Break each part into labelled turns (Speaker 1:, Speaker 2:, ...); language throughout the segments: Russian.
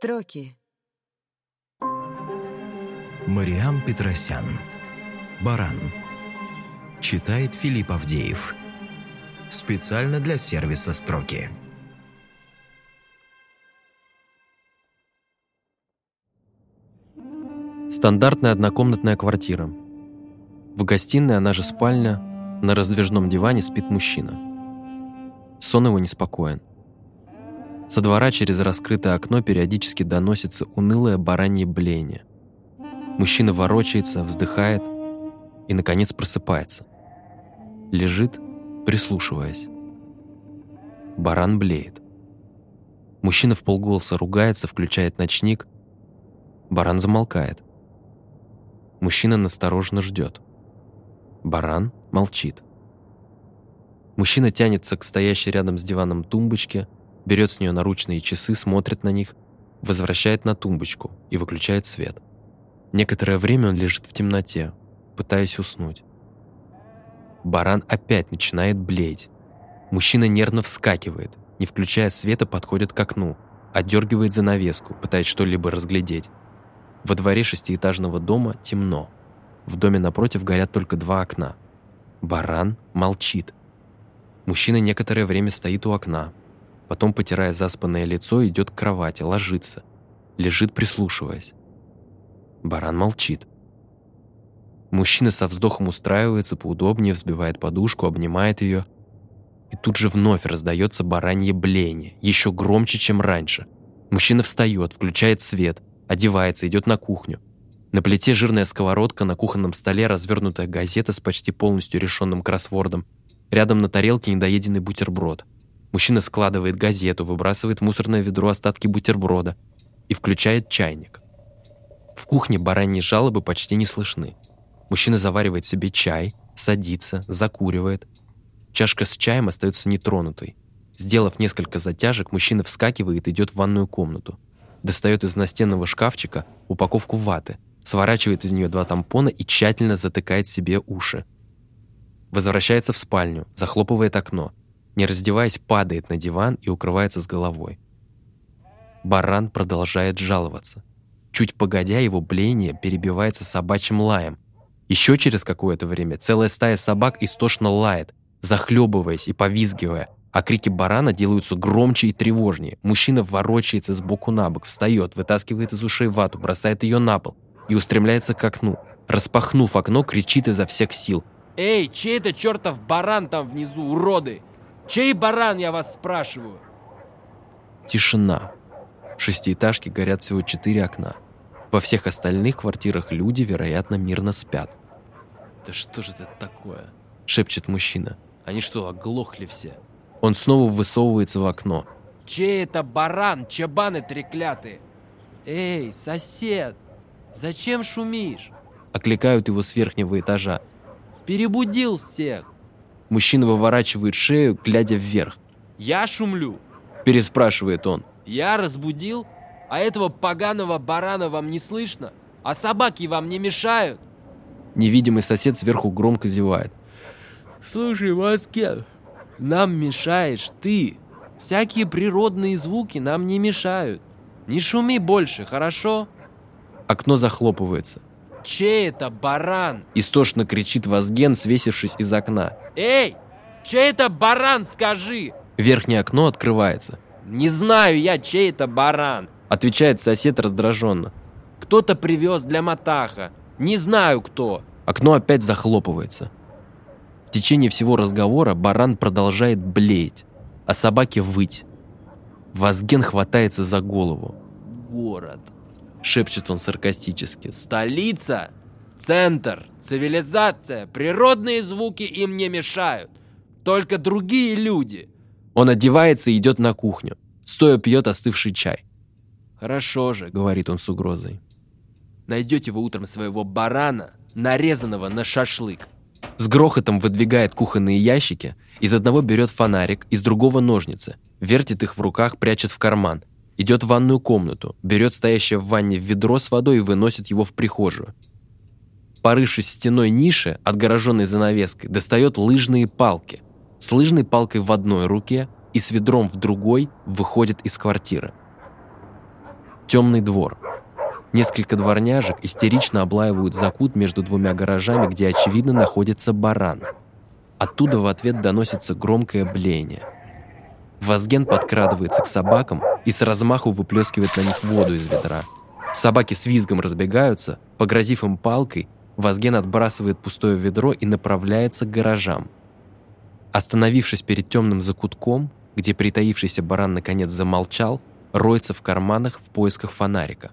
Speaker 1: Строки.
Speaker 2: Мариам Петросян. Баран. Читает Филипп Авдеев. Специально для сервиса «Строки».
Speaker 3: Стандартная однокомнатная квартира. В гостиной, она же спальня, на раздвижном диване спит мужчина. Сон его неспокоен. Со двора через раскрытое окно периодически доносится унылое баранье блеяние. Мужчина ворочается, вздыхает и, наконец, просыпается. Лежит, прислушиваясь. Баран блеет. Мужчина в полголоса ругается, включает ночник. Баран замолкает. Мужчина настороженно ждет. Баран молчит. Мужчина тянется к стоящей рядом с диваном тумбочке, берет с нее наручные часы, смотрит на них, возвращает на тумбочку и выключает свет. Некоторое время он лежит в темноте, пытаясь уснуть. Баран опять начинает блеять. Мужчина нервно вскакивает, не включая света, подходит к окну, отдергивает занавеску, пытаясь что-либо разглядеть. Во дворе шестиэтажного дома темно. В доме напротив горят только два окна. Баран молчит. Мужчина некоторое время стоит у окна. Потом, потирая заспанное лицо, идет к кровати, ложится. Лежит, прислушиваясь. Баран молчит. Мужчина со вздохом устраивается поудобнее, взбивает подушку, обнимает ее. И тут же вновь раздается баранье бление, еще громче, чем раньше. Мужчина встает, включает свет, одевается, идет на кухню. На плите жирная сковородка, на кухонном столе развернутая газета с почти полностью решенным кроссвордом. Рядом на тарелке недоеденный бутерброд. Мужчина складывает газету, выбрасывает в мусорное ведро остатки бутерброда и включает чайник. В кухне бараньи жалобы почти не слышны. Мужчина заваривает себе чай, садится, закуривает. Чашка с чаем остается нетронутой. Сделав несколько затяжек, мужчина вскакивает и идет в ванную комнату достает из настенного шкафчика упаковку ваты, сворачивает из нее два тампона и тщательно затыкает себе уши. Возвращается в спальню, захлопывает окно, не раздеваясь, падает на диван и укрывается с головой. Баран продолжает жаловаться. Чуть погодя, его блеяние перебивается собачьим лаем. Еще через какое-то время целая стая собак истошно лает, захлебываясь и повизгивая, а крики барана делаются громче и тревожнее. Мужчина ворочается с боку на бок, встает, вытаскивает из ушей вату, бросает ее на пол и устремляется к окну. Распахнув окно, кричит изо всех сил.
Speaker 4: «Эй, чей это чертов баран там внизу, уроды? Чей баран, я вас спрашиваю?»
Speaker 3: Тишина. В шестиэтажке горят всего четыре окна. Во всех остальных квартирах люди, вероятно, мирно спят.
Speaker 4: «Да что же это такое?»
Speaker 3: – шепчет мужчина.
Speaker 4: «Они что, оглохли все?»
Speaker 3: Он снова высовывается в окно.
Speaker 4: «Чей это баран, чабаны треклятые? Эй, сосед, зачем шумишь?»
Speaker 3: Окликают его с верхнего этажа.
Speaker 4: «Перебудил всех!»
Speaker 3: Мужчина выворачивает шею, глядя вверх.
Speaker 4: «Я шумлю?»
Speaker 3: Переспрашивает он.
Speaker 4: «Я разбудил? А этого поганого барана вам не слышно? А собаки вам не мешают?»
Speaker 3: Невидимый сосед сверху громко зевает.
Speaker 4: «Слушай, Маскет, нам мешаешь ты. Всякие природные звуки нам не мешают. Не шуми больше, хорошо?»
Speaker 3: Окно захлопывается.
Speaker 4: «Чей это баран?»
Speaker 3: Истошно кричит Вазген, свесившись из окна.
Speaker 4: «Эй! Чей это баран, скажи?»
Speaker 3: Верхнее окно открывается.
Speaker 4: «Не знаю я, чей это баран!»
Speaker 3: Отвечает сосед раздраженно.
Speaker 4: «Кто-то привез для Матаха. Не знаю кто!»
Speaker 3: Окно опять захлопывается. В течение всего разговора баран продолжает блеять, а собаки выть. Вазген хватается за голову.
Speaker 4: «Город», —
Speaker 3: шепчет он саркастически.
Speaker 4: «Столица! Центр! Цивилизация! Природные звуки им не мешают! Только другие люди!»
Speaker 3: Он одевается и идет на кухню. Стоя пьет остывший чай.
Speaker 4: «Хорошо же», —
Speaker 3: говорит он с угрозой.
Speaker 4: «Найдете вы утром своего барана, нарезанного на шашлык.
Speaker 3: С грохотом выдвигает кухонные ящики, из одного берет фонарик, из другого ножницы, вертит их в руках, прячет в карман, идет в ванную комнату, берет стоящее в ванне ведро с водой и выносит его в прихожую. Порывшись стеной ниши, отгороженной занавеской, достает лыжные палки. С лыжной палкой в одной руке и с ведром в другой выходит из квартиры. Темный двор. Несколько дворняжек истерично облаивают закут между двумя гаражами, где, очевидно, находится баран. Оттуда в ответ доносится громкое блеяние. Вазген подкрадывается к собакам и с размаху выплескивает на них воду из ведра. Собаки с визгом разбегаются, погрозив им палкой, Вазген отбрасывает пустое ведро и направляется к гаражам. Остановившись перед темным закутком, где притаившийся баран наконец замолчал, роется в карманах в поисках фонарика.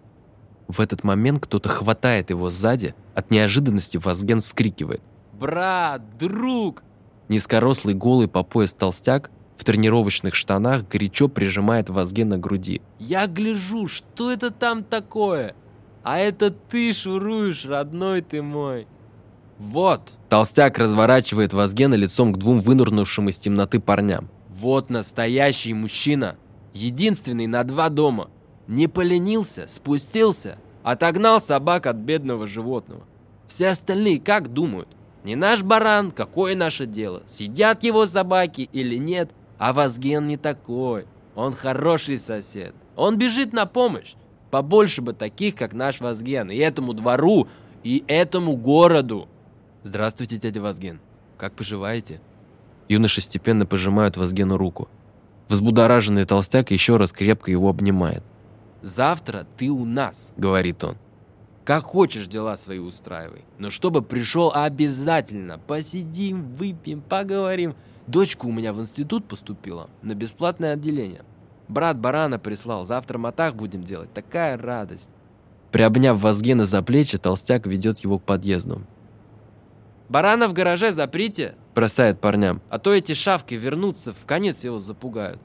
Speaker 3: В этот момент кто-то хватает его сзади, от неожиданности Вазген вскрикивает.
Speaker 4: «Брат, друг!»
Speaker 3: Низкорослый голый по пояс толстяк в тренировочных штанах горячо прижимает Вазгена к груди.
Speaker 4: «Я гляжу, что это там такое? А это ты шуруешь, родной ты мой!» «Вот!»
Speaker 3: Толстяк разворачивает Вазгена лицом к двум вынурнувшим из темноты парням.
Speaker 4: «Вот настоящий мужчина! Единственный на два дома! Не поленился, спустился, отогнал собак от бедного животного. Все остальные как думают? Не наш баран, какое наше дело? Сидят его собаки или нет? А Вазген не такой. Он хороший сосед. Он бежит на помощь. Побольше бы таких, как наш Вазген. И этому двору, и этому городу.
Speaker 3: Здравствуйте, дядя Вазген. Как поживаете? Юноши степенно пожимают Вазгену руку. Взбудораженный толстяк еще раз крепко его обнимает.
Speaker 4: «Завтра ты у нас», —
Speaker 3: говорит он.
Speaker 4: «Как хочешь дела свои устраивай. Но чтобы пришел обязательно. Посидим, выпьем, поговорим. Дочка у меня в институт поступила, на бесплатное отделение. Брат барана прислал, завтра мотах будем делать. Такая радость».
Speaker 3: Приобняв Вазгена за плечи, толстяк ведет его к подъезду.
Speaker 4: «Барана в гараже заприте!»
Speaker 3: – бросает парням.
Speaker 4: «А то эти шавки вернутся, в конец его запугают.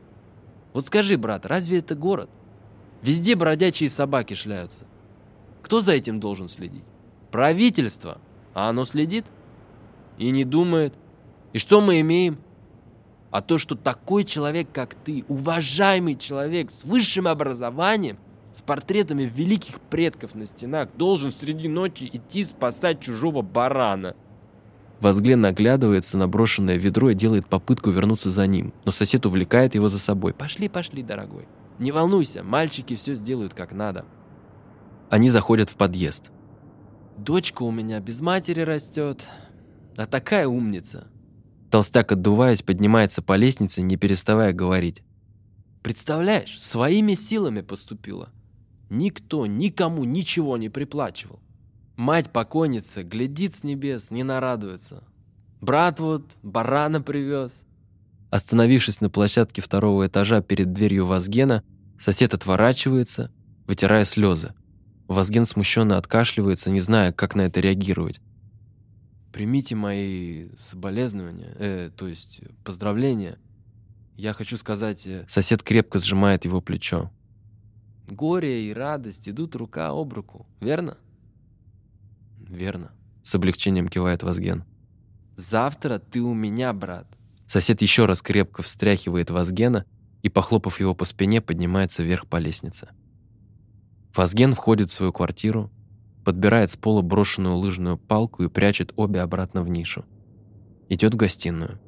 Speaker 4: Вот скажи, брат, разве это город? Везде бродячие собаки шляются. Кто за этим должен следить? Правительство. А оно следит? И не думает. И что мы имеем? А то, что такой человек, как ты, уважаемый человек с высшим образованием, с портретами великих предков на стенах, должен среди ночи идти спасать чужого барана.
Speaker 3: Возглен наглядывается на брошенное ведро и делает попытку вернуться за ним, но сосед увлекает его за собой.
Speaker 4: «Пошли, пошли, дорогой. Не волнуйся, мальчики все сделают как надо».
Speaker 3: Они заходят в подъезд.
Speaker 4: «Дочка у меня без матери растет, а такая умница».
Speaker 3: Толстяк, отдуваясь, поднимается по лестнице, не переставая говорить.
Speaker 4: «Представляешь, своими силами поступила. Никто никому ничего не приплачивал. Мать покойница глядит с небес, не нарадуется. Брат вот барана привез.
Speaker 3: Остановившись на площадке второго этажа перед дверью Вазгена, сосед отворачивается, вытирая слезы. Вазген смущенно откашливается, не зная, как на это реагировать.
Speaker 4: «Примите мои соболезнования, э, то есть поздравления. Я хочу сказать...» э,
Speaker 3: Сосед крепко сжимает его плечо.
Speaker 4: «Горе и радость идут рука об руку, верно?»
Speaker 3: верно. С облегчением кивает Вазген.
Speaker 4: Завтра ты у меня, брат.
Speaker 3: Сосед еще раз крепко встряхивает Вазгена и, похлопав его по спине, поднимается вверх по лестнице. Вазген входит в свою квартиру, подбирает с пола брошенную лыжную палку и прячет обе обратно в нишу. Идет в гостиную.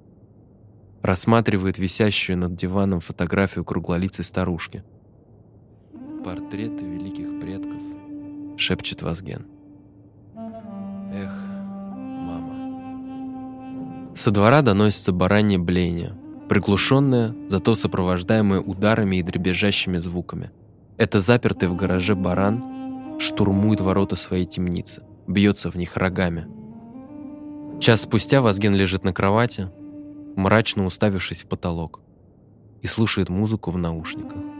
Speaker 3: Рассматривает висящую над диваном фотографию круглолицей старушки.
Speaker 4: «Портреты великих предков», —
Speaker 3: шепчет Вазген.
Speaker 4: Эх, мама.
Speaker 3: Со двора доносится баранье блеяние, приглушенное, зато сопровождаемое ударами и дребезжащими звуками. Это запертый в гараже баран штурмует ворота своей темницы, бьется в них рогами. Час спустя Вазген лежит на кровати, мрачно уставившись в потолок, и слушает музыку в наушниках.